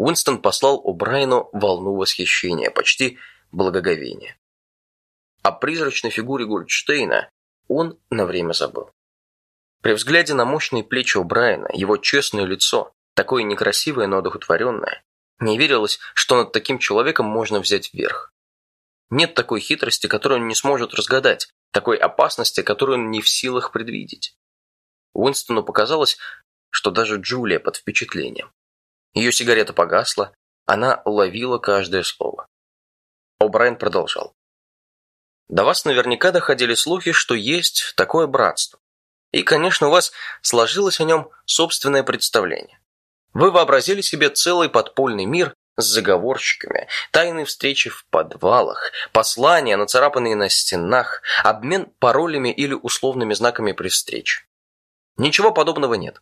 Уинстон послал О'Брайену волну восхищения, почти благоговения. О призрачной фигуре Гольдштейна он на время забыл. При взгляде на мощные плечи О'Брайена, его честное лицо, такое некрасивое, но одухотворенное, не верилось, что над таким человеком можно взять верх. Нет такой хитрости, которую он не сможет разгадать, такой опасности, которую он не в силах предвидеть. Уинстону показалось, что даже Джулия под впечатлением. Ее сигарета погасла, она ловила каждое слово. О'Брайен продолжал. До вас наверняка доходили слухи, что есть такое братство. И, конечно, у вас сложилось о нем собственное представление. Вы вообразили себе целый подпольный мир с заговорщиками, тайные встречи в подвалах, послания, нацарапанные на стенах, обмен паролями или условными знаками при встрече. Ничего подобного нет.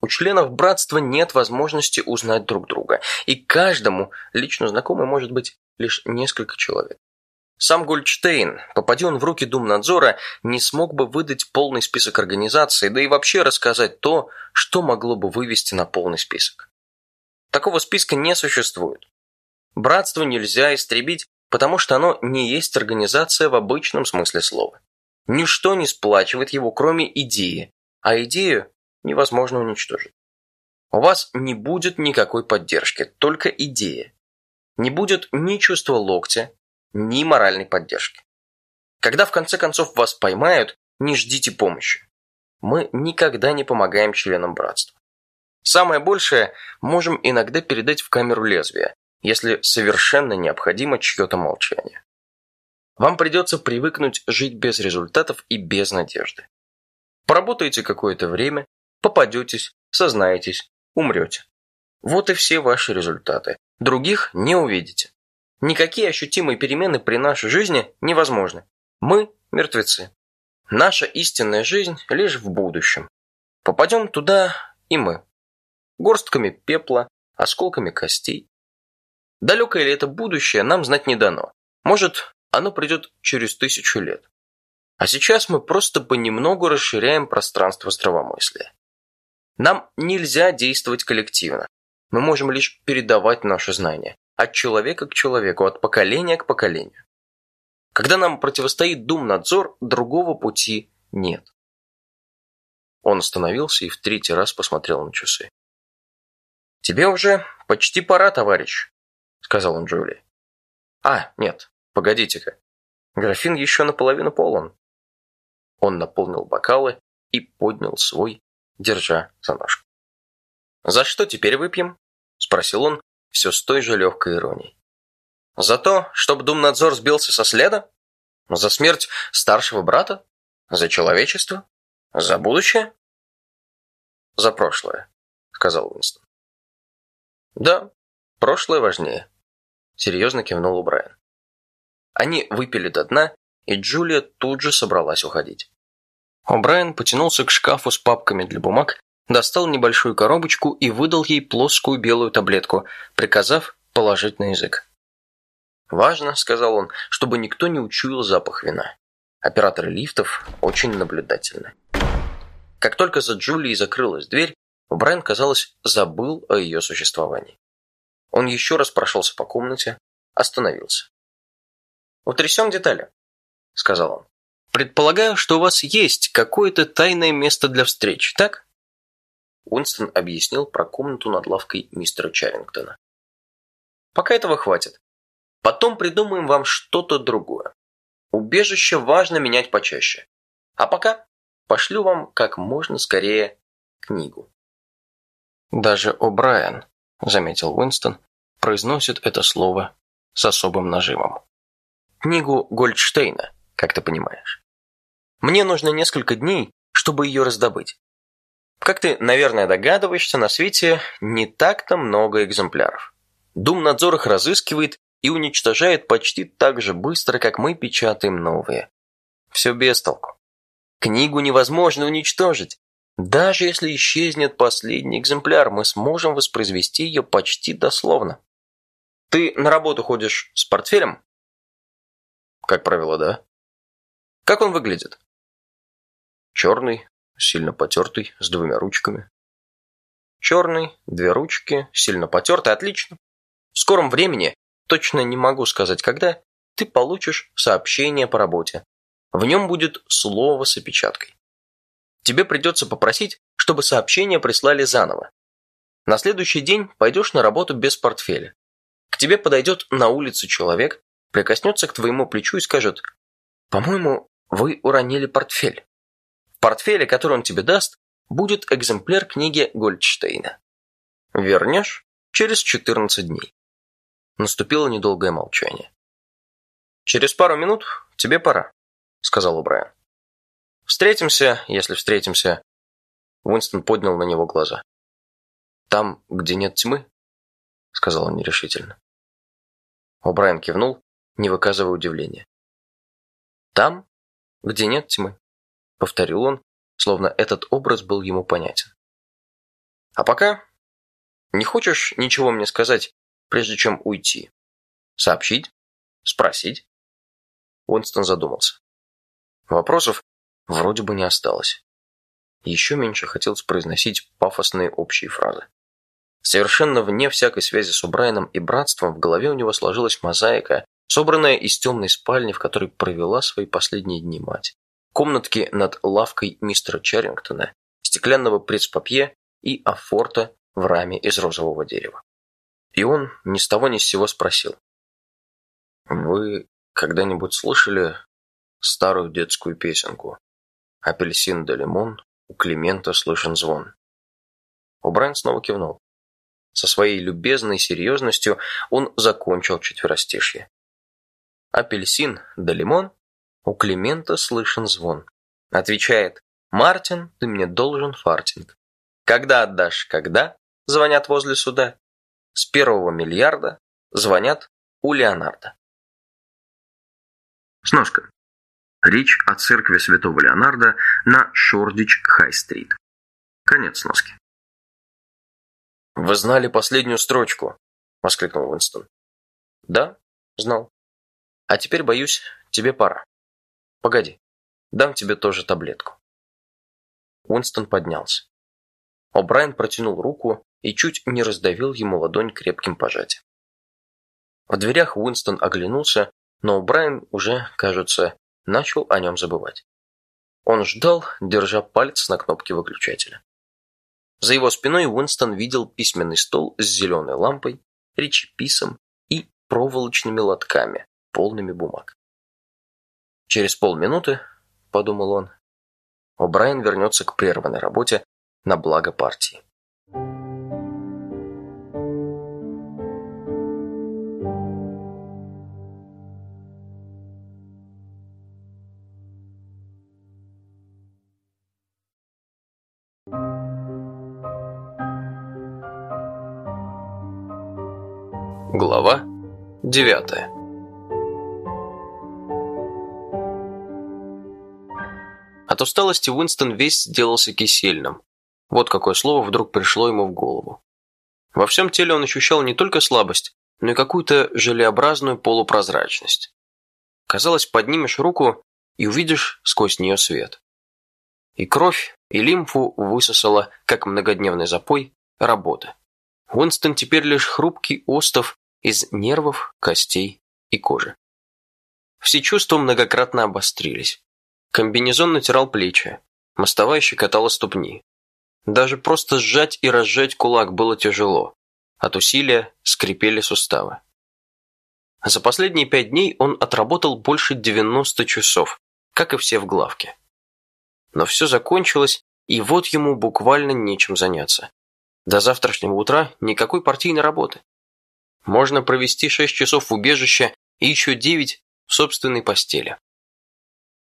У членов братства нет возможности узнать друг друга, и каждому лично знакомый может быть лишь несколько человек. Сам Гольдштейн, попади он в руки Думнадзора, не смог бы выдать полный список организаций, да и вообще рассказать то, что могло бы вывести на полный список. Такого списка не существует. Братство нельзя истребить, потому что оно не есть организация в обычном смысле слова. Ничто не сплачивает его, кроме идеи, а идею невозможно уничтожить. У вас не будет никакой поддержки, только идея. Не будет ни чувства локтя, ни моральной поддержки. Когда в конце концов вас поймают, не ждите помощи. Мы никогда не помогаем членам братства. Самое большее можем иногда передать в камеру лезвия, если совершенно необходимо чье-то молчание. Вам придется привыкнуть жить без результатов и без надежды. Поработаете какое-то время, попадетесь, сознаетесь, умрете. Вот и все ваши результаты. Других не увидите. Никакие ощутимые перемены при нашей жизни невозможны. Мы – мертвецы. Наша истинная жизнь лишь в будущем. Попадем туда и мы. Горстками пепла, осколками костей. Далекое ли это будущее, нам знать не дано. Может, оно придет через тысячу лет. А сейчас мы просто понемногу расширяем пространство здравомыслия. Нам нельзя действовать коллективно. Мы можем лишь передавать наши знания, от человека к человеку, от поколения к поколению. Когда нам противостоит дум-надзор, другого пути нет. Он остановился и в третий раз посмотрел на часы. «Тебе уже почти пора, товарищ», — сказал он Джули. «А, нет, погодите-ка. Графин еще наполовину полон». Он наполнил бокалы и поднял свой, держа за ножку. «За что теперь выпьем?» – спросил он, все с той же легкой иронией. За то, чтобы Думнадзор сбился со следа? За смерть старшего брата? За человечество? За будущее? За прошлое, сказал Уинстон. Да, прошлое важнее, серьезно кивнул Брайан. Они выпили до дна, и Джулия тут же собралась уходить. О'Брайен потянулся к шкафу с папками для бумаг достал небольшую коробочку и выдал ей плоскую белую таблетку, приказав положить на язык. «Важно», — сказал он, — «чтобы никто не учуял запах вина. Операторы лифтов очень наблюдательны». Как только за Джулией закрылась дверь, Брайан, казалось, забыл о ее существовании. Он еще раз прошелся по комнате, остановился. «Утрясем детали», — сказал он. «Предполагаю, что у вас есть какое-то тайное место для встреч, так?» Уинстон объяснил про комнату над лавкой мистера Чарингтона. «Пока этого хватит. Потом придумаем вам что-то другое. Убежище важно менять почаще. А пока пошлю вам как можно скорее книгу». «Даже О'Брайен», — заметил Уинстон, — произносит это слово с особым нажимом. «Книгу Гольдштейна, как ты понимаешь. Мне нужно несколько дней, чтобы ее раздобыть. Как ты, наверное, догадываешься, на свете не так-то много экземпляров. Думнадзор их разыскивает и уничтожает почти так же быстро, как мы печатаем новые. Все без толку. Книгу невозможно уничтожить. Даже если исчезнет последний экземпляр, мы сможем воспроизвести ее почти дословно. Ты на работу ходишь с портфелем? Как правило, да. Как он выглядит? Черный, сильно потертый, с двумя ручками. Черный, две ручки, сильно потертый, отлично. В скором времени, точно не могу сказать когда, ты получишь сообщение по работе. В нем будет слово с опечаткой. Тебе придется попросить, чтобы сообщение прислали заново. На следующий день пойдешь на работу без портфеля. К тебе подойдет на улице человек, прикоснется к твоему плечу и скажет «По-моему, вы уронили портфель». В портфеле, который он тебе даст, будет экземпляр книги Гольдштейна. Вернешь через 14 дней. Наступило недолгое молчание. «Через пару минут тебе пора», — сказал Убрайан. «Встретимся, если встретимся». Уинстон поднял на него глаза. «Там, где нет тьмы?» — сказал он нерешительно. О'Брайен кивнул, не выказывая удивления. «Там, где нет тьмы», — повторил он, словно этот образ был ему понятен. «А пока не хочешь ничего мне сказать, прежде чем уйти? Сообщить? Спросить?» Уинстон задумался. Вопросов вроде бы не осталось. Еще меньше хотелось произносить пафосные общие фразы. Совершенно вне всякой связи с Убрайном и братством в голове у него сложилась мозаика, собранная из темной спальни, в которой провела свои последние дни мать. Комнатки над лавкой мистера Чарингтона, стеклянного пресс-папье и афорта в раме из розового дерева. И он ни с того ни с сего спросил. «Вы когда-нибудь слышали старую детскую песенку? Апельсин да лимон, у Климента слышен звон». Убрайн снова кивнул. Со своей любезной серьезностью он закончил четверостишье. Апельсин да лимон, у Климента слышен звон. Отвечает, Мартин, ты мне должен фартинг. Когда отдашь, когда? Звонят возле суда. С первого миллиарда звонят у Леонардо. Сноска. Речь о церкви святого Леонардо на Шордич-Хай-стрит. Конец сноски. «Вы знали последнюю строчку?» – воскликнул Уинстон. «Да, знал. А теперь, боюсь, тебе пора. Погоди, дам тебе тоже таблетку». Уинстон поднялся. О'Брайен протянул руку и чуть не раздавил ему ладонь крепким пожатием. В дверях Уинстон оглянулся, но О'Брайен уже, кажется, начал о нем забывать. Он ждал, держа палец на кнопке выключателя. За его спиной Уинстон видел письменный стол с зеленой лампой, речеписом и проволочными лотками, полными бумаг. Через полминуты, подумал он, О'Брайен вернется к прерванной работе на благо партии. Глава 9 От усталости Уинстон весь сделался кисельным. Вот какое слово вдруг пришло ему в голову. Во всем теле он ощущал не только слабость, но и какую-то желеобразную полупрозрачность. Казалось, поднимешь руку и увидишь сквозь нее свет. И кровь, и лимфу высосала, как многодневный запой, работа. Уинстон теперь лишь хрупкий остов из нервов, костей и кожи. Все чувства многократно обострились. Комбинезон натирал плечи, мостовая щекотала ступни. Даже просто сжать и разжать кулак было тяжело. От усилия скрипели суставы. За последние пять дней он отработал больше 90 часов, как и все в главке. Но все закончилось, и вот ему буквально нечем заняться. До завтрашнего утра никакой партийной работы. Можно провести 6 часов в убежище и еще 9 в собственной постели.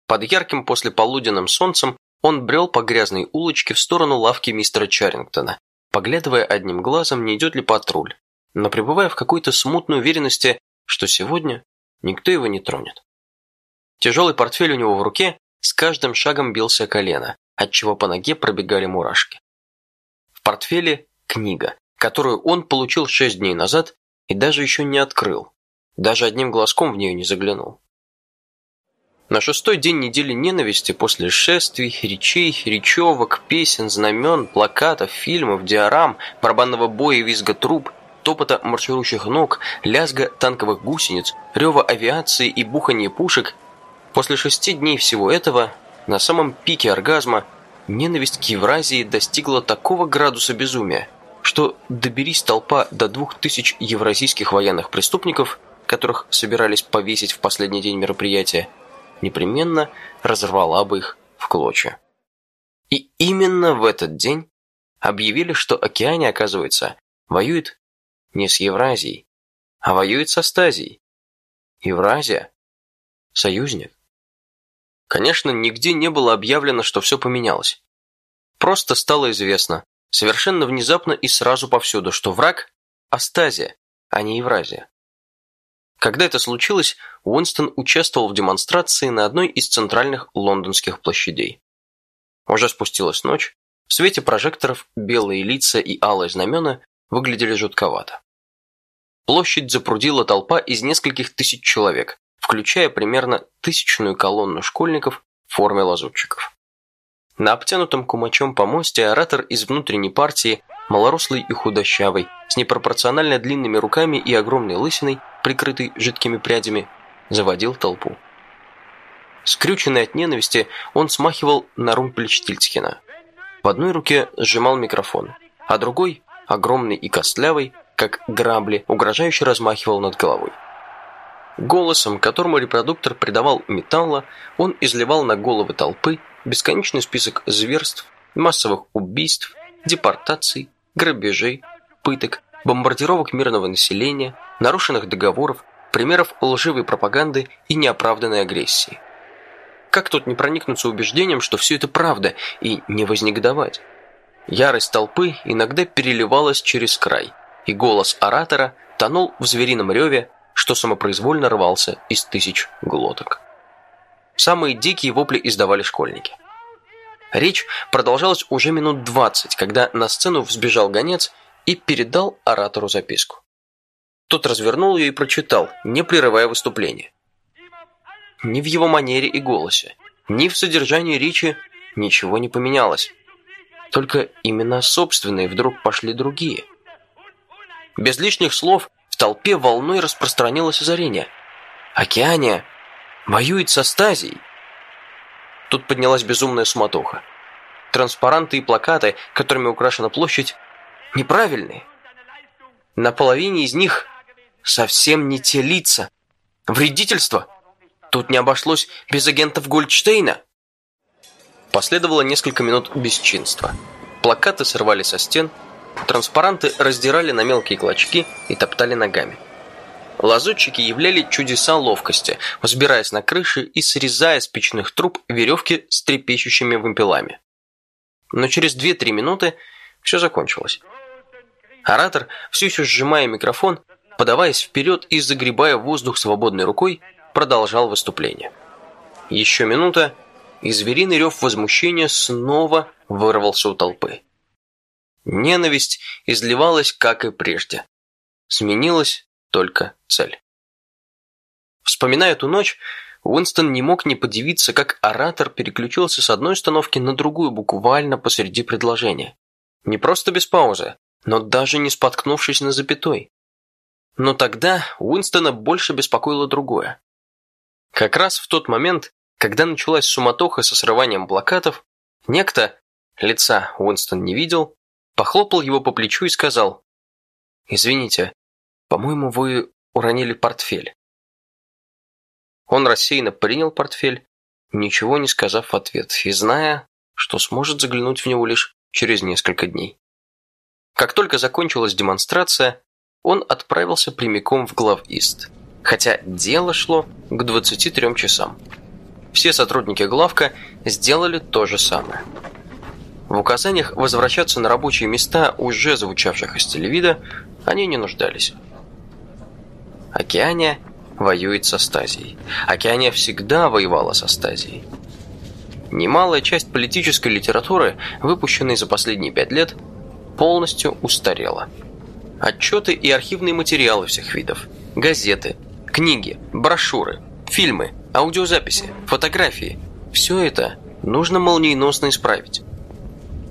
Под ярким послеполуденным солнцем он брел по грязной улочке в сторону лавки мистера Чарингтона, поглядывая одним глазом, не идет ли патруль, но пребывая в какой-то смутной уверенности, что сегодня никто его не тронет. Тяжелый портфель у него в руке с каждым шагом бился колено, отчего по ноге пробегали мурашки. В портфеле книга, которую он получил шесть дней назад и даже еще не открыл. Даже одним глазком в нее не заглянул. На шестой день недели ненависти после шествий, речей, речевок, песен, знамен, плакатов, фильмов, диорам, барабанного боя и визга труб, топота марширующих ног, лязга танковых гусениц, рева авиации и бухания пушек, после шести дней всего этого, на самом пике оргазма, ненависть к Евразии достигла такого градуса безумия, что доберись толпа до двух тысяч евразийских военных преступников, которых собирались повесить в последний день мероприятия, непременно разорвала бы их в клочья. И именно в этот день объявили, что Океане, оказывается, воюет не с Евразией, а воюет с Астазией. Евразия – союзник. Конечно, нигде не было объявлено, что все поменялось. Просто стало известно, совершенно внезапно и сразу повсюду, что враг – Астазия, а не Евразия. Когда это случилось, Уинстон участвовал в демонстрации на одной из центральных лондонских площадей. Уже спустилась ночь, в свете прожекторов белые лица и алые знамена выглядели жутковато. Площадь запрудила толпа из нескольких тысяч человек, включая примерно тысячную колонну школьников в форме лазутчиков. На обтянутом кумачом помосте оратор из внутренней партии, малорослый и худощавый, с непропорционально длинными руками и огромной лысиной, прикрытой жидкими прядями, заводил толпу. Скрюченный от ненависти, он смахивал на Румпельштильцхена. В одной руке сжимал микрофон, а другой, огромный и костлявый, как грабли, угрожающе размахивал над головой. Голосом, которому репродуктор придавал металла, он изливал на головы толпы бесконечный список зверств, массовых убийств, депортаций, грабежей, пыток, бомбардировок мирного населения, нарушенных договоров, примеров лживой пропаганды и неоправданной агрессии. Как тут не проникнуться убеждением, что все это правда, и не вознегодовать? Ярость толпы иногда переливалась через край, и голос оратора тонул в зверином реве, что самопроизвольно рвался из тысяч глоток. Самые дикие вопли издавали школьники. Речь продолжалась уже минут двадцать, когда на сцену взбежал гонец и передал оратору записку. Тот развернул ее и прочитал, не прерывая выступление. Ни в его манере и голосе, ни в содержании речи ничего не поменялось. Только имена собственные вдруг пошли другие. Без лишних слов в толпе волной распространилось озарение. «Океания воюет со Стазией!» Тут поднялась безумная суматоха. Транспаранты и плакаты, которыми украшена площадь, неправильные. На половине из них совсем не те лица. Вредительство. Тут не обошлось без агентов Гольдштейна. Последовало несколько минут бесчинства. Плакаты срывали со стен, транспаранты раздирали на мелкие клочки и топтали ногами. Лазутчики являли чудеса ловкости, взбираясь на крыши и срезая с печных труб веревки с трепещущими вымпелами. Но через 2-3 минуты все закончилось. Оратор, все еще сжимая микрофон, подаваясь вперед и загребая воздух свободной рукой, продолжал выступление. Еще минута, и звериный рев возмущения снова вырвался у толпы. Ненависть изливалась, как и прежде. Сменилась только цель. Вспоминая эту ночь, Уинстон не мог не подивиться, как оратор переключился с одной установки на другую буквально посреди предложения. Не просто без паузы, но даже не споткнувшись на запятой. Но тогда Уинстона больше беспокоило другое. Как раз в тот момент, когда началась суматоха со срыванием плакатов, некто, лица Уинстон не видел, похлопал его по плечу и сказал «Извините, по-моему, вы уронили портфель». Он рассеянно принял портфель, ничего не сказав в ответ, и зная, что сможет заглянуть в него лишь через несколько дней. Как только закончилась демонстрация, он отправился прямиком в главист, хотя дело шло к 23 часам. Все сотрудники главка сделали то же самое. В указаниях возвращаться на рабочие места, уже звучавших из телевида, они не нуждались. Океания воюет со Стазией. Океания всегда воевала со Стазией. Немалая часть политической литературы, выпущенной за последние пять лет, полностью устарела. Отчеты и архивные материалы всех видов, газеты, книги, брошюры, фильмы, аудиозаписи, фотографии – все это нужно молниеносно исправить.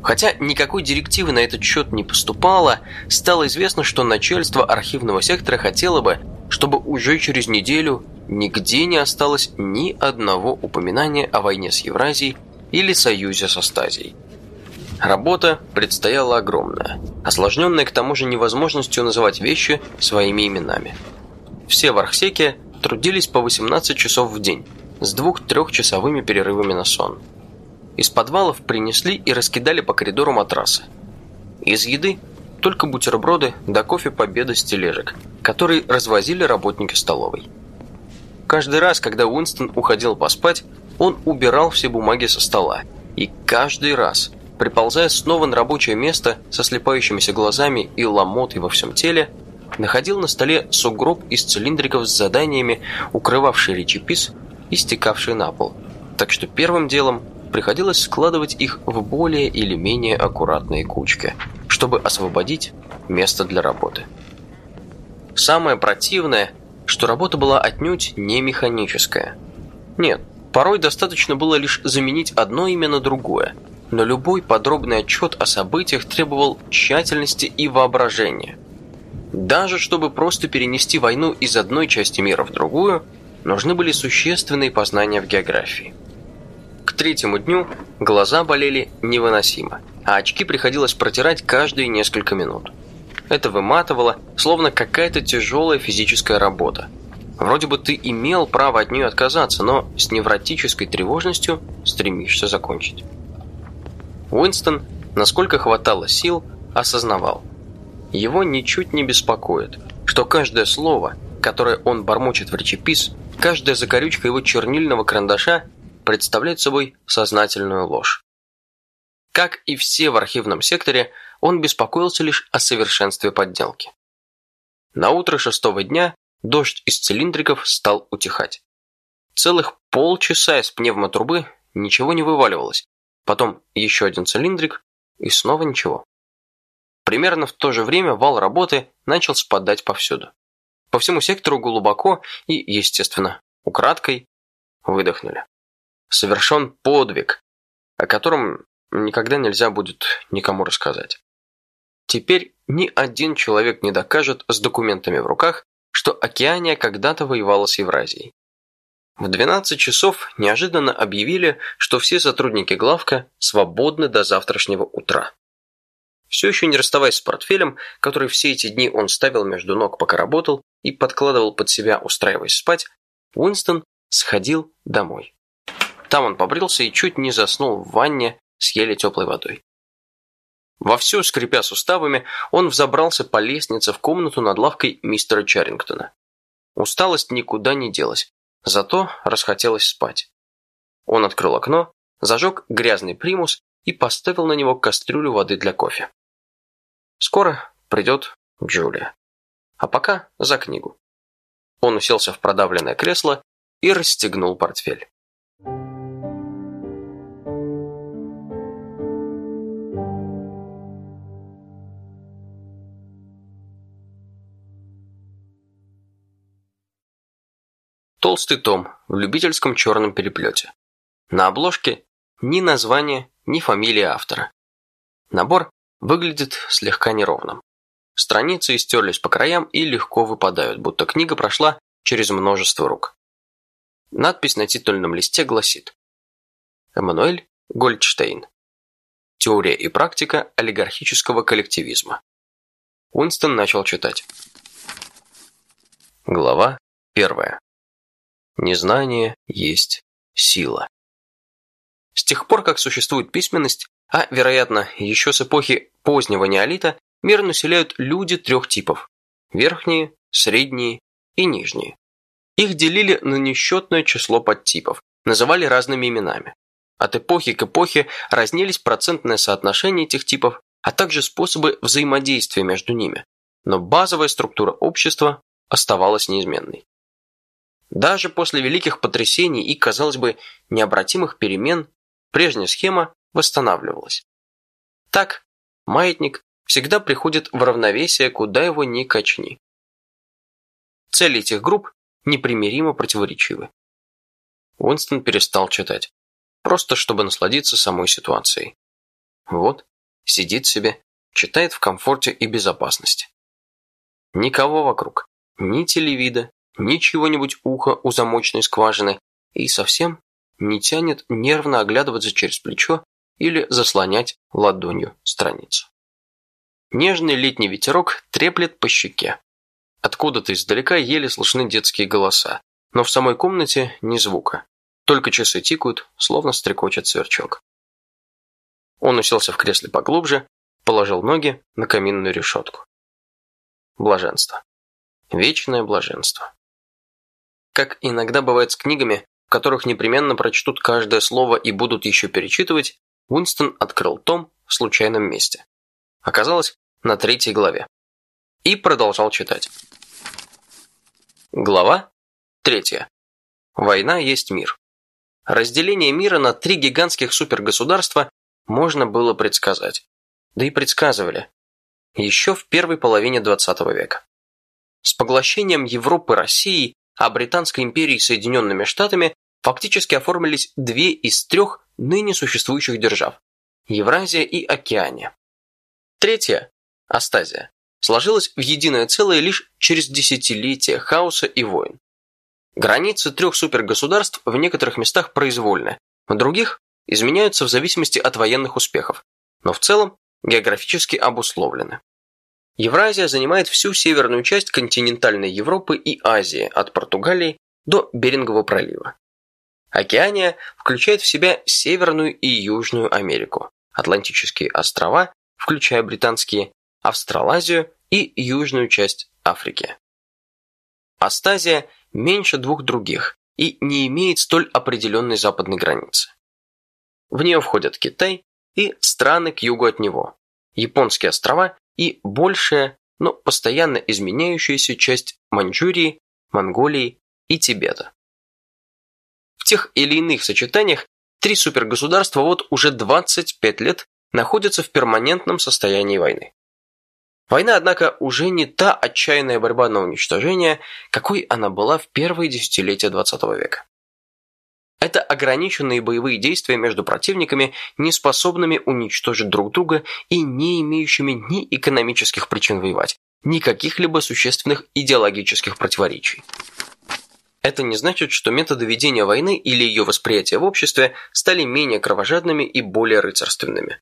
Хотя никакой директивы на этот счет не поступало, стало известно, что начальство архивного сектора хотело бы, чтобы уже через неделю нигде не осталось ни одного упоминания о войне с Евразией или союзе со Стазией. Работа предстояла огромная, осложненная к тому же невозможностью называть вещи своими именами. Все в Архсеке трудились по 18 часов в день, с двух-трехчасовыми перерывами на сон. Из подвалов принесли и раскидали по коридору матрасы. Из еды только бутерброды да кофе победа с тележек, которые развозили работники столовой. Каждый раз, когда Уинстон уходил поспать, он убирал все бумаги со стола. И каждый раз, приползая снова на рабочее место со слепающимися глазами и ломотой во всем теле, находил на столе сугроб из цилиндриков с заданиями, укрывавший речепис и стекавший на пол. Так что первым делом приходилось складывать их в более или менее аккуратные кучки, чтобы освободить место для работы. Самое противное, что работа была отнюдь не механическая. Нет, порой достаточно было лишь заменить одно имя на другое, но любой подробный отчет о событиях требовал тщательности и воображения. Даже чтобы просто перенести войну из одной части мира в другую, нужны были существенные познания в географии. К третьему дню глаза болели невыносимо, а очки приходилось протирать каждые несколько минут. Это выматывало, словно какая-то тяжелая физическая работа. Вроде бы ты имел право от нее отказаться, но с невротической тревожностью стремишься закончить. Уинстон, насколько хватало сил, осознавал. Его ничуть не беспокоит, что каждое слово, которое он бормочет в речепис, каждая закорючка его чернильного карандаша представляет собой сознательную ложь. Как и все в архивном секторе, он беспокоился лишь о совершенстве подделки. На утро шестого дня дождь из цилиндриков стал утихать. Целых полчаса из пневмотрубы ничего не вываливалось, потом еще один цилиндрик и снова ничего. Примерно в то же время вал работы начал спадать повсюду. По всему сектору глубоко и, естественно, украдкой выдохнули. Совершен подвиг, о котором никогда нельзя будет никому рассказать. Теперь ни один человек не докажет с документами в руках, что Океания когда-то воевала с Евразией. В 12 часов неожиданно объявили, что все сотрудники главка свободны до завтрашнего утра. Все еще не расставаясь с портфелем, который все эти дни он ставил между ног, пока работал, и подкладывал под себя, устраиваясь спать, Уинстон сходил домой. Там он побрился и чуть не заснул в ванне с еле теплой водой. Вовсю скрипя суставами, он взобрался по лестнице в комнату над лавкой мистера Чарингтона. Усталость никуда не делась, зато расхотелось спать. Он открыл окно, зажег грязный примус и поставил на него кастрюлю воды для кофе. Скоро придет Джулия. А пока за книгу. Он уселся в продавленное кресло и расстегнул портфель. Толстый том в любительском черном переплете. На обложке ни название, ни фамилия автора. Набор выглядит слегка неровным. Страницы истерлись по краям и легко выпадают, будто книга прошла через множество рук. Надпись на титульном листе гласит Эммануэль Гольдштейн. Теория и практика олигархического коллективизма. Уинстон начал читать. Глава первая. Незнание есть сила. С тех пор, как существует письменность, а, вероятно, еще с эпохи позднего неолита, мир населяют люди трех типов – верхние, средние и нижние. Их делили на несчетное число подтипов, называли разными именами. От эпохи к эпохе разнились процентное соотношение этих типов, а также способы взаимодействия между ними, но базовая структура общества оставалась неизменной. Даже после великих потрясений и, казалось бы, необратимых перемен, прежняя схема восстанавливалась. Так, маятник всегда приходит в равновесие, куда его ни качни. Цели этих групп непримиримо противоречивы. Уинстон перестал читать. Просто чтобы насладиться самой ситуацией. Вот, сидит себе, читает в комфорте и безопасности. Никого вокруг. Ни телевида, ни чего-нибудь уха у замочной скважины. И совсем не тянет нервно оглядываться через плечо или заслонять ладонью страницу. Нежный летний ветерок треплет по щеке. Откуда-то издалека еле слышны детские голоса, но в самой комнате ни звука. Только часы тикают, словно стрекочет сверчок. Он уселся в кресле поглубже, положил ноги на каминную решетку. Блаженство. Вечное блаженство. Как иногда бывает с книгами, в которых непременно прочтут каждое слово и будут еще перечитывать, Уинстон открыл том в случайном месте. Оказалось, на третьей главе. И продолжал читать. Глава третья. Война есть мир. Разделение мира на три гигантских супергосударства можно было предсказать. Да и предсказывали. Еще в первой половине 20 века. С поглощением Европы Россией, а Британской империей Соединенными Штатами фактически оформились две из трех ныне существующих держав – Евразия и Океания. Третья – Астазия – сложилась в единое целое лишь через десятилетия хаоса и войн. Границы трех супергосударств в некоторых местах произвольны, в других изменяются в зависимости от военных успехов, но в целом географически обусловлены. Евразия занимает всю северную часть континентальной Европы и Азии от Португалии до Берингового пролива. Океания включает в себя Северную и Южную Америку, Атлантические острова, включая британские, Австралазию и южную часть Африки. Астазия меньше двух других и не имеет столь определенной западной границы. В нее входят Китай и страны к югу от него, японские острова и большая, но постоянно изменяющаяся часть Маньчжурии, Монголии и Тибета. В тех или иных сочетаниях три супергосударства вот уже 25 лет находятся в перманентном состоянии войны. Война, однако, уже не та отчаянная борьба на уничтожение, какой она была в первые десятилетия XX века. Это ограниченные боевые действия между противниками, не способными уничтожить друг друга и не имеющими ни экономических причин воевать, ни каких-либо существенных идеологических противоречий. Это не значит, что методы ведения войны или ее восприятие в обществе стали менее кровожадными и более рыцарственными.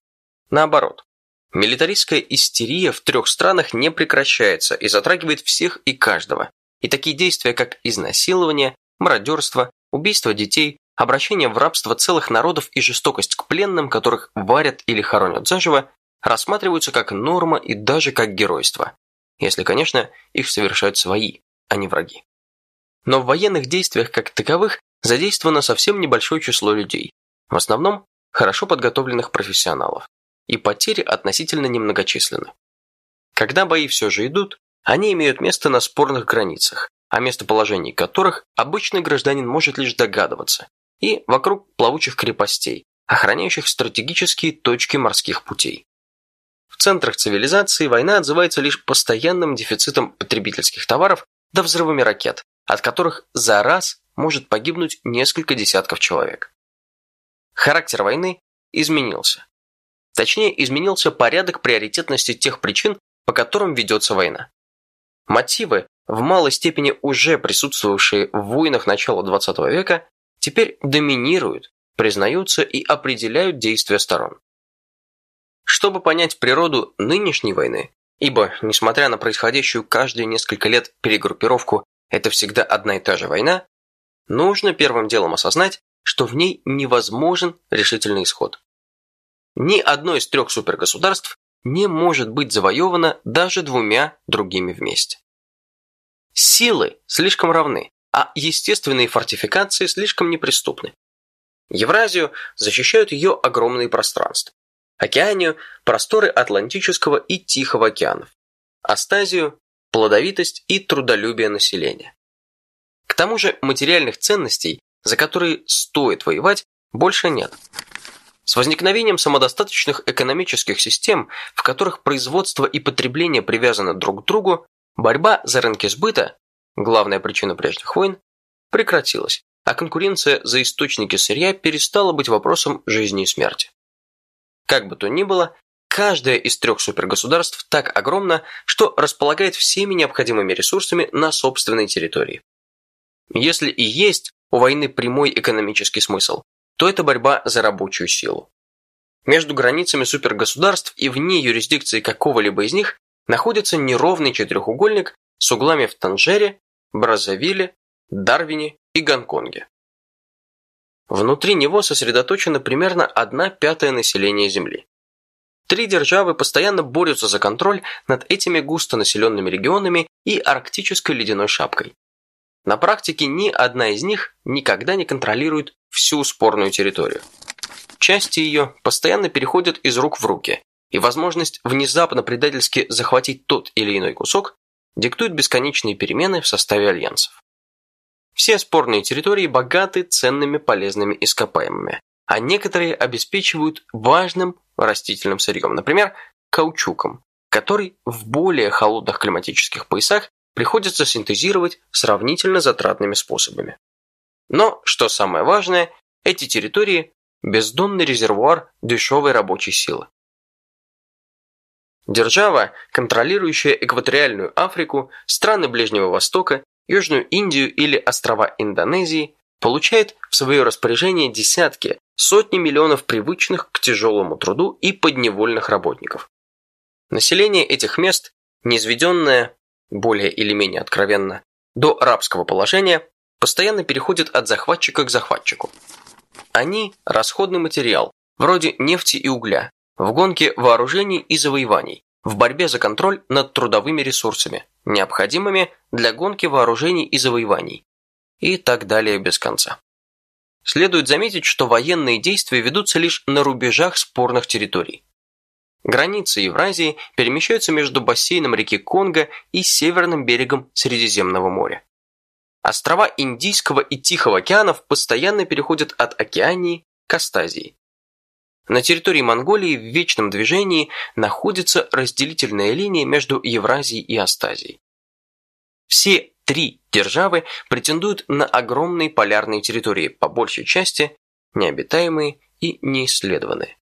Наоборот, милитаристская истерия в трех странах не прекращается и затрагивает всех и каждого. И такие действия, как изнасилование, мародерство, убийство детей, обращение в рабство целых народов и жестокость к пленным, которых варят или хоронят заживо, рассматриваются как норма и даже как геройство. Если, конечно, их совершают свои, а не враги. Но в военных действиях как таковых задействовано совсем небольшое число людей, в основном хорошо подготовленных профессионалов, и потери относительно немногочисленны. Когда бои все же идут, они имеют место на спорных границах, о местоположении которых обычный гражданин может лишь догадываться, и вокруг плавучих крепостей, охраняющих стратегические точки морских путей. В центрах цивилизации война отзывается лишь постоянным дефицитом потребительских товаров да взрывами ракет, от которых за раз может погибнуть несколько десятков человек. Характер войны изменился. Точнее, изменился порядок приоритетности тех причин, по которым ведется война. Мотивы, в малой степени уже присутствовавшие в войнах начала XX века, теперь доминируют, признаются и определяют действия сторон. Чтобы понять природу нынешней войны, ибо, несмотря на происходящую каждые несколько лет перегруппировку «это всегда одна и та же война», нужно первым делом осознать, что в ней невозможен решительный исход. Ни одно из трех супергосударств не может быть завоевано даже двумя другими вместе. Силы слишком равны, а естественные фортификации слишком неприступны. Евразию защищают ее огромные пространства. Океанию – просторы Атлантического и Тихого океанов. Астазию – плодовитость и трудолюбие населения. К тому же материальных ценностей, за которые стоит воевать, больше нет. С возникновением самодостаточных экономических систем, в которых производство и потребление привязаны друг к другу, борьба за рынки сбыта главная причина прежних войн, прекратилась а конкуренция за источники сырья перестала быть вопросом жизни и смерти. Как бы то ни было, каждое из трех супергосударств так огромно, что располагает всеми необходимыми ресурсами на собственной территории. Если и есть у войны прямой экономический смысл, то это борьба за рабочую силу. Между границами супергосударств и вне юрисдикции какого-либо из них находится неровный четырехугольник с углами в Танжере, Браззавиле, Дарвине и Гонконге. Внутри него сосредоточено примерно одна пятая населения Земли. Три державы постоянно борются за контроль над этими густонаселенными регионами и арктической ледяной шапкой. На практике ни одна из них никогда не контролирует всю спорную территорию. Части ее постоянно переходят из рук в руки, и возможность внезапно предательски захватить тот или иной кусок диктует бесконечные перемены в составе альянсов. Все спорные территории богаты ценными полезными ископаемыми, а некоторые обеспечивают важным растительным сырьем, например, каучуком, который в более холодных климатических поясах приходится синтезировать сравнительно затратными способами. Но, что самое важное, эти территории бездонный резервуар дешевой рабочей силы. Держава, контролирующая экваториальную Африку, страны Ближнего Востока, Южную Индию или острова Индонезии, получает в свое распоряжение десятки, сотни миллионов привычных к тяжелому труду и подневольных работников. Население этих мест, низведенное, более или менее откровенно, до рабского положения, постоянно переходит от захватчика к захватчику. Они – расходный материал, вроде нефти и угля, в гонке вооружений и завоеваний, в борьбе за контроль над трудовыми ресурсами, необходимыми для гонки вооружений и завоеваний, и так далее без конца. Следует заметить, что военные действия ведутся лишь на рубежах спорных территорий. Границы Евразии перемещаются между бассейном реки Конго и северным берегом Средиземного моря. Острова Индийского и Тихого океанов постоянно переходят от Океании к Астазии. На территории Монголии в вечном движении находится разделительная линия между Евразией и Астазией. Все три державы претендуют на огромные полярные территории, по большей части необитаемые и неисследованные.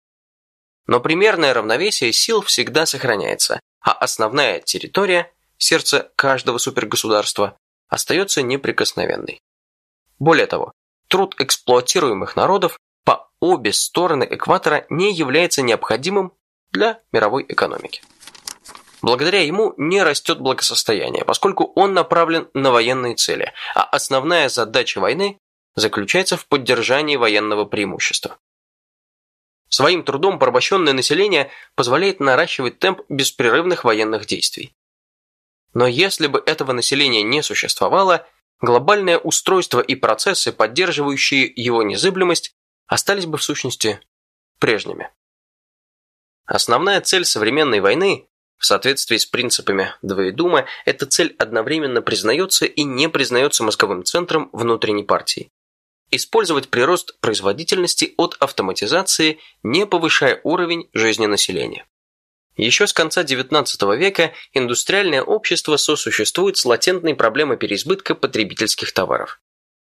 Но примерное равновесие сил всегда сохраняется, а основная территория, сердце каждого супергосударства, остается неприкосновенной. Более того, труд эксплуатируемых народов по обе стороны экватора не является необходимым для мировой экономики. Благодаря ему не растет благосостояние, поскольку он направлен на военные цели, а основная задача войны заключается в поддержании военного преимущества. Своим трудом порабощенное население позволяет наращивать темп беспрерывных военных действий. Но если бы этого населения не существовало, глобальное устройство и процессы, поддерживающие его незыблемость, остались бы в сущности прежними. Основная цель современной войны, в соответствии с принципами двоедума, эта цель одновременно признается и не признается мозговым центром внутренней партии. Использовать прирост производительности от автоматизации, не повышая уровень жизни населения. Еще с конца XIX века индустриальное общество сосуществует с латентной проблемой переизбытка потребительских товаров.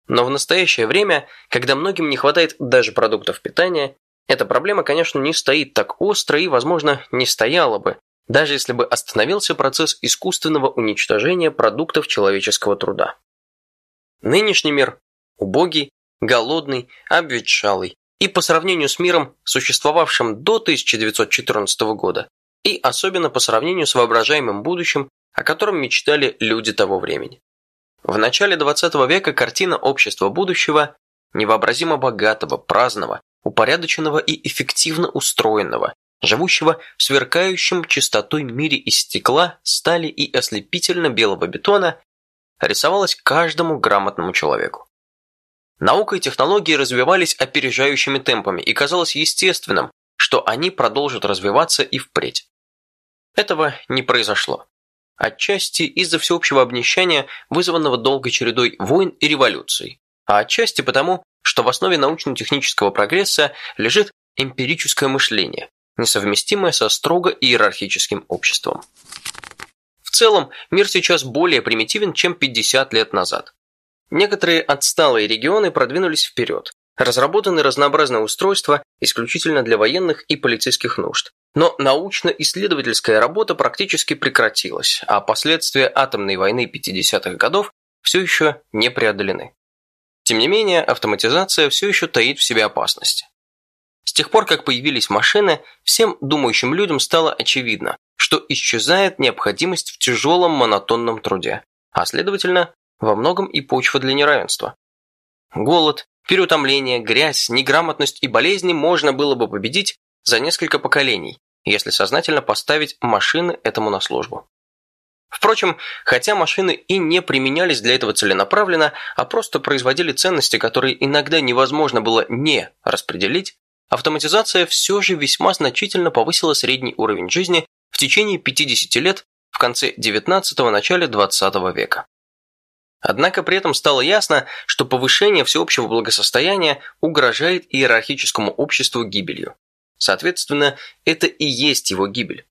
Но в настоящее время, когда многим не хватает даже продуктов питания, эта проблема, конечно, не стоит так остро и, возможно, не стояла бы, даже если бы остановился процесс искусственного уничтожения продуктов человеческого труда. Нынешний мир убогий, голодный, обветшалый, и по сравнению с миром, существовавшим до 1914 года, и особенно по сравнению с воображаемым будущим, о котором мечтали люди того времени. В начале 20 века картина общества будущего, невообразимо богатого, праздного, упорядоченного и эффективно устроенного, живущего в сверкающем чистотой мире из стекла, стали и ослепительно-белого бетона, рисовалась каждому грамотному человеку. Наука и технологии развивались опережающими темпами, и казалось естественным, что они продолжат развиваться и впредь. Этого не произошло. Отчасти из-за всеобщего обнищания, вызванного долгой чередой войн и революций, а отчасти потому, что в основе научно-технического прогресса лежит эмпирическое мышление, несовместимое со строго иерархическим обществом. В целом, мир сейчас более примитивен, чем 50 лет назад. Некоторые отсталые регионы продвинулись вперед. Разработаны разнообразные устройства исключительно для военных и полицейских нужд. Но научно-исследовательская работа практически прекратилась, а последствия атомной войны 50-х годов все еще не преодолены. Тем не менее, автоматизация все еще таит в себе опасности. С тех пор, как появились машины, всем думающим людям стало очевидно, что исчезает необходимость в тяжелом монотонном труде, а следовательно, во многом и почва для неравенства. Голод, переутомление, грязь, неграмотность и болезни можно было бы победить за несколько поколений, если сознательно поставить машины этому на службу. Впрочем, хотя машины и не применялись для этого целенаправленно, а просто производили ценности, которые иногда невозможно было не распределить, автоматизация все же весьма значительно повысила средний уровень жизни в течение 50 лет в конце 19-го – начале 20 века. Однако при этом стало ясно, что повышение всеобщего благосостояния угрожает иерархическому обществу гибелью. Соответственно, это и есть его гибель.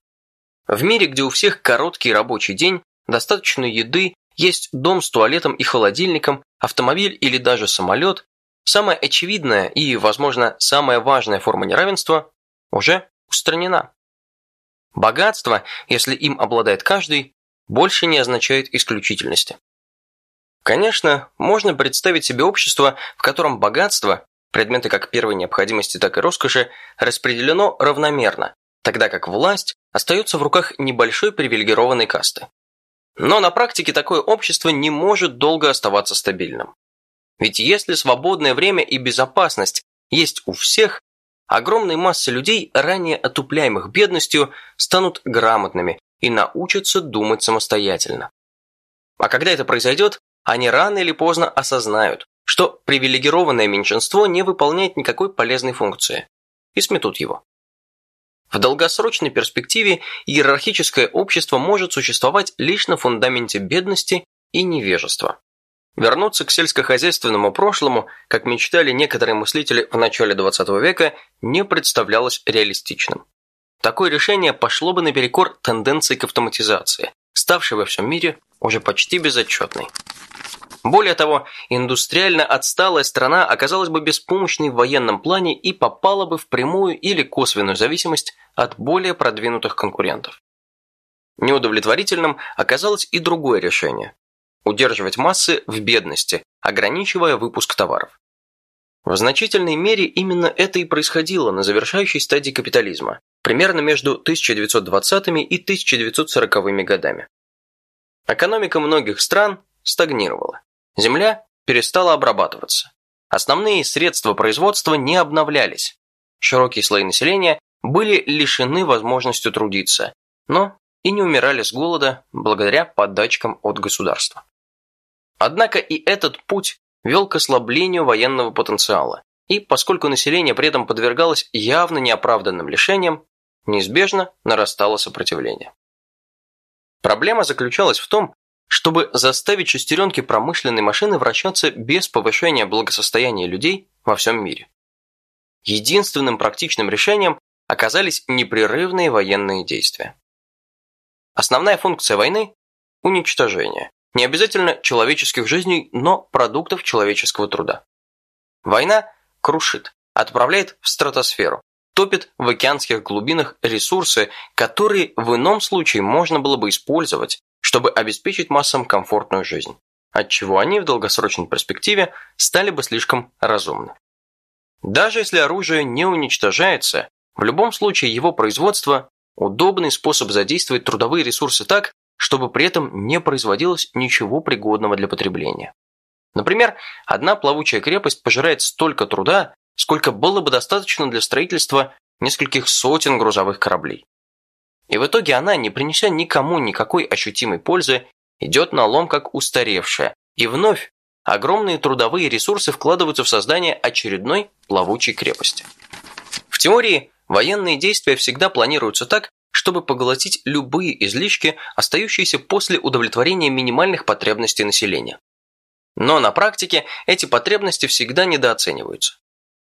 В мире, где у всех короткий рабочий день, достаточно еды, есть дом с туалетом и холодильником, автомобиль или даже самолет, самая очевидная и, возможно, самая важная форма неравенства уже устранена. Богатство, если им обладает каждый, больше не означает исключительности. Конечно, можно представить себе общество, в котором богатство, предметы как первой необходимости, так и роскоши, распределено равномерно, тогда как власть остается в руках небольшой привилегированной касты. Но на практике такое общество не может долго оставаться стабильным. Ведь если свободное время и безопасность есть у всех, огромные массы людей, ранее отупляемых бедностью, станут грамотными и научатся думать самостоятельно. А когда это произойдет, они рано или поздно осознают, что привилегированное меньшинство не выполняет никакой полезной функции, и сметут его. В долгосрочной перспективе иерархическое общество может существовать лишь на фундаменте бедности и невежества. Вернуться к сельскохозяйственному прошлому, как мечтали некоторые мыслители в начале XX века, не представлялось реалистичным. Такое решение пошло бы наперекор тенденции к автоматизации, ставшей во всем мире уже почти безотчетной. Более того, индустриально отсталая страна оказалась бы беспомощной в военном плане и попала бы в прямую или косвенную зависимость от более продвинутых конкурентов. Неудовлетворительным оказалось и другое решение – удерживать массы в бедности, ограничивая выпуск товаров. В значительной мере именно это и происходило на завершающей стадии капитализма, примерно между 1920 и 1940 годами. Экономика многих стран стагнировала. Земля перестала обрабатываться. Основные средства производства не обновлялись. Широкие слои населения были лишены возможности трудиться, но и не умирали с голода благодаря подачкам от государства. Однако и этот путь вел к ослаблению военного потенциала, и поскольку население при этом подвергалось явно неоправданным лишениям, неизбежно нарастало сопротивление. Проблема заключалась в том, чтобы заставить шестеренки промышленной машины вращаться без повышения благосостояния людей во всем мире. Единственным практичным решением оказались непрерывные военные действия. Основная функция войны – уничтожение, не обязательно человеческих жизней, но продуктов человеческого труда. Война крушит, отправляет в стратосферу, топит в океанских глубинах ресурсы, которые в ином случае можно было бы использовать чтобы обеспечить массам комфортную жизнь, отчего они в долгосрочной перспективе стали бы слишком разумны. Даже если оружие не уничтожается, в любом случае его производство – удобный способ задействовать трудовые ресурсы так, чтобы при этом не производилось ничего пригодного для потребления. Например, одна плавучая крепость пожирает столько труда, сколько было бы достаточно для строительства нескольких сотен грузовых кораблей. И в итоге она, не принеся никому никакой ощутимой пользы, идет на лом как устаревшая. И вновь огромные трудовые ресурсы вкладываются в создание очередной плавучей крепости. В теории военные действия всегда планируются так, чтобы поглотить любые излишки, остающиеся после удовлетворения минимальных потребностей населения. Но на практике эти потребности всегда недооцениваются.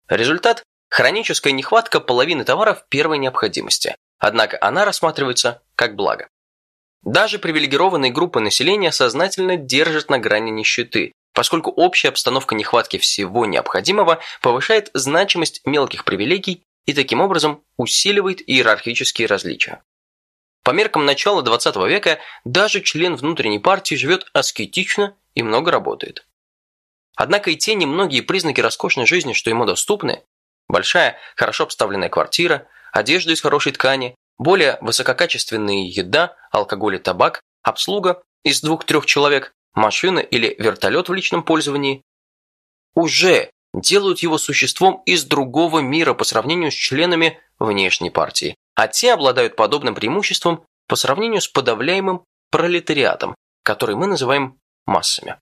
Результат – хроническая нехватка половины товаров первой необходимости, Однако она рассматривается как благо. Даже привилегированные группы населения сознательно держат на грани нищеты, поскольку общая обстановка нехватки всего необходимого повышает значимость мелких привилегий и таким образом усиливает иерархические различия. По меркам начала 20 века даже член внутренней партии живет аскетично и много работает. Однако и те немногие признаки роскошной жизни, что ему доступны, большая, хорошо обставленная квартира, одежда из хорошей ткани, более высококачественная еда, алкоголь и табак, обслуга из двух-трех человек, машина или вертолет в личном пользовании, уже делают его существом из другого мира по сравнению с членами внешней партии, а те обладают подобным преимуществом по сравнению с подавляемым пролетариатом, который мы называем массами.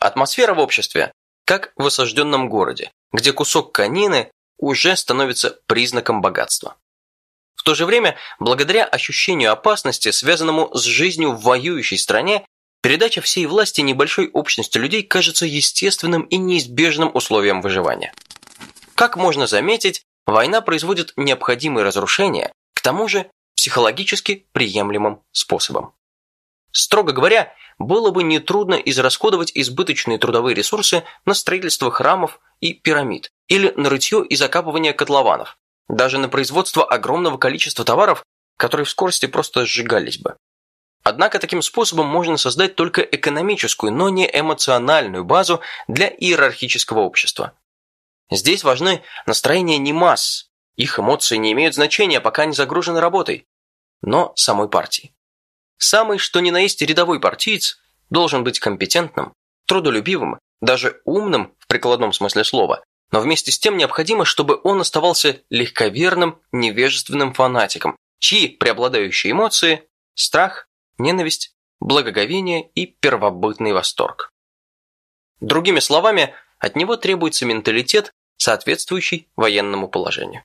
Атмосфера в обществе, как в осажденном городе, где кусок конины уже становится признаком богатства. В то же время, благодаря ощущению опасности, связанному с жизнью в воюющей стране, передача всей власти небольшой общности людей кажется естественным и неизбежным условием выживания. Как можно заметить, война производит необходимые разрушения, к тому же психологически приемлемым способом. Строго говоря, было бы нетрудно израсходовать избыточные трудовые ресурсы на строительство храмов и пирамид или на рытье и закапывание котлованов, даже на производство огромного количества товаров, которые в скорости просто сжигались бы. Однако таким способом можно создать только экономическую, но не эмоциональную базу для иерархического общества. Здесь важны настроения не масс, их эмоции не имеют значения, пока не загружены работой, но самой партии. Самый что ни на есть рядовой партиец должен быть компетентным, трудолюбивым, даже умным в прикладном смысле слова, но вместе с тем необходимо, чтобы он оставался легковерным, невежественным фанатиком, чьи преобладающие эмоции – страх, ненависть, благоговение и первобытный восторг. Другими словами, от него требуется менталитет, соответствующий военному положению.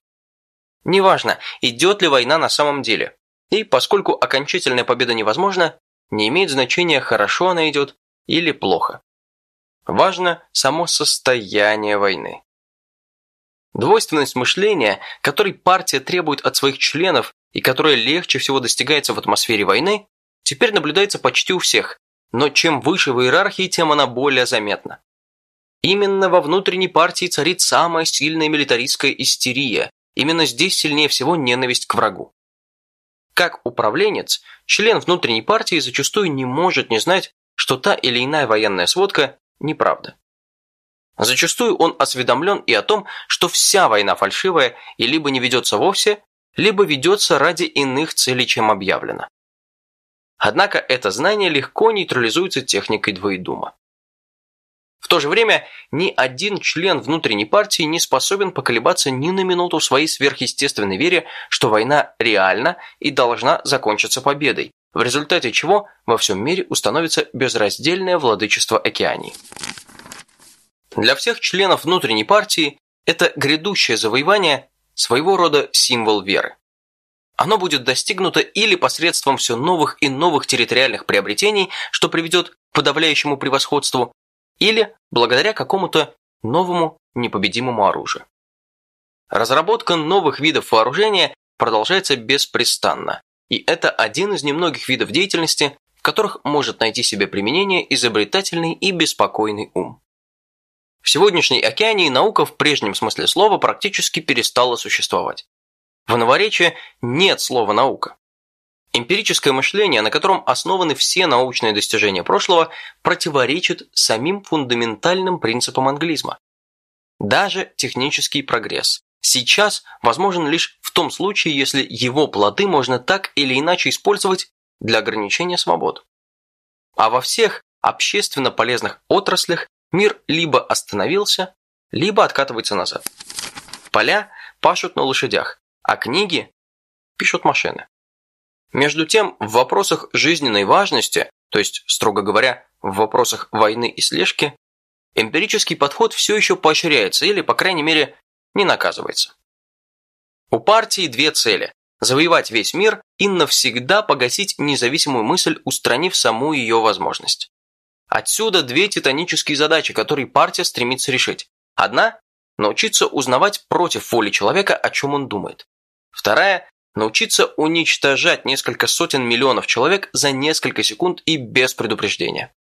Неважно, идет ли война на самом деле. И поскольку окончательная победа невозможна, не имеет значения, хорошо она идет или плохо. Важно само состояние войны. Двойственность мышления, которой партия требует от своих членов и которая легче всего достигается в атмосфере войны, теперь наблюдается почти у всех, но чем выше в иерархии, тем она более заметна. Именно во внутренней партии царит самая сильная милитаристская истерия, именно здесь сильнее всего ненависть к врагу. Как управленец, член внутренней партии зачастую не может не знать, что та или иная военная сводка – неправда. Зачастую он осведомлен и о том, что вся война фальшивая и либо не ведется вовсе, либо ведется ради иных целей, чем объявлено. Однако это знание легко нейтрализуется техникой двоедума. В то же время ни один член внутренней партии не способен поколебаться ни на минуту в своей сверхъестественной вере, что война реальна и должна закончиться победой, в результате чего во всем мире установится безраздельное владычество океаний. Для всех членов внутренней партии это грядущее завоевание своего рода символ веры. Оно будет достигнуто или посредством все новых и новых территориальных приобретений, что приведет к подавляющему превосходству, или благодаря какому-то новому непобедимому оружию. Разработка новых видов вооружения продолжается беспрестанно, и это один из немногих видов деятельности, в которых может найти себе применение изобретательный и беспокойный ум. В сегодняшней океании наука в прежнем смысле слова практически перестала существовать. В новоречии нет слова «наука». Эмпирическое мышление, на котором основаны все научные достижения прошлого, противоречит самим фундаментальным принципам англизма. Даже технический прогресс сейчас возможен лишь в том случае, если его плоды можно так или иначе использовать для ограничения свобод. А во всех общественно полезных отраслях мир либо остановился, либо откатывается назад. Поля пашут на лошадях, а книги пишут машины. Между тем, в вопросах жизненной важности, то есть, строго говоря, в вопросах войны и слежки, эмпирический подход все еще поощряется или, по крайней мере, не наказывается. У партии две цели – завоевать весь мир и навсегда погасить независимую мысль, устранив саму ее возможность. Отсюда две титанические задачи, которые партия стремится решить. Одна – научиться узнавать против воли человека, о чем он думает. Вторая научиться уничтожать несколько сотен миллионов человек за несколько секунд и без предупреждения.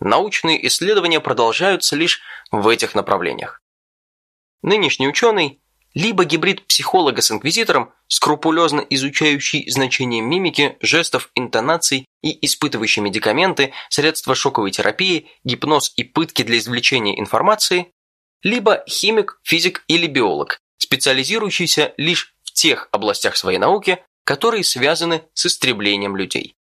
Научные исследования продолжаются лишь в этих направлениях. Нынешний ученый либо гибрид психолога с инквизитором, скрупулезно изучающий значение мимики, жестов, интонаций и испытывающий медикаменты, средства шоковой терапии, гипноз и пытки для извлечения информации, либо химик, физик или биолог, специализирующийся лишь тех областях своей науки, которые связаны с истреблением людей.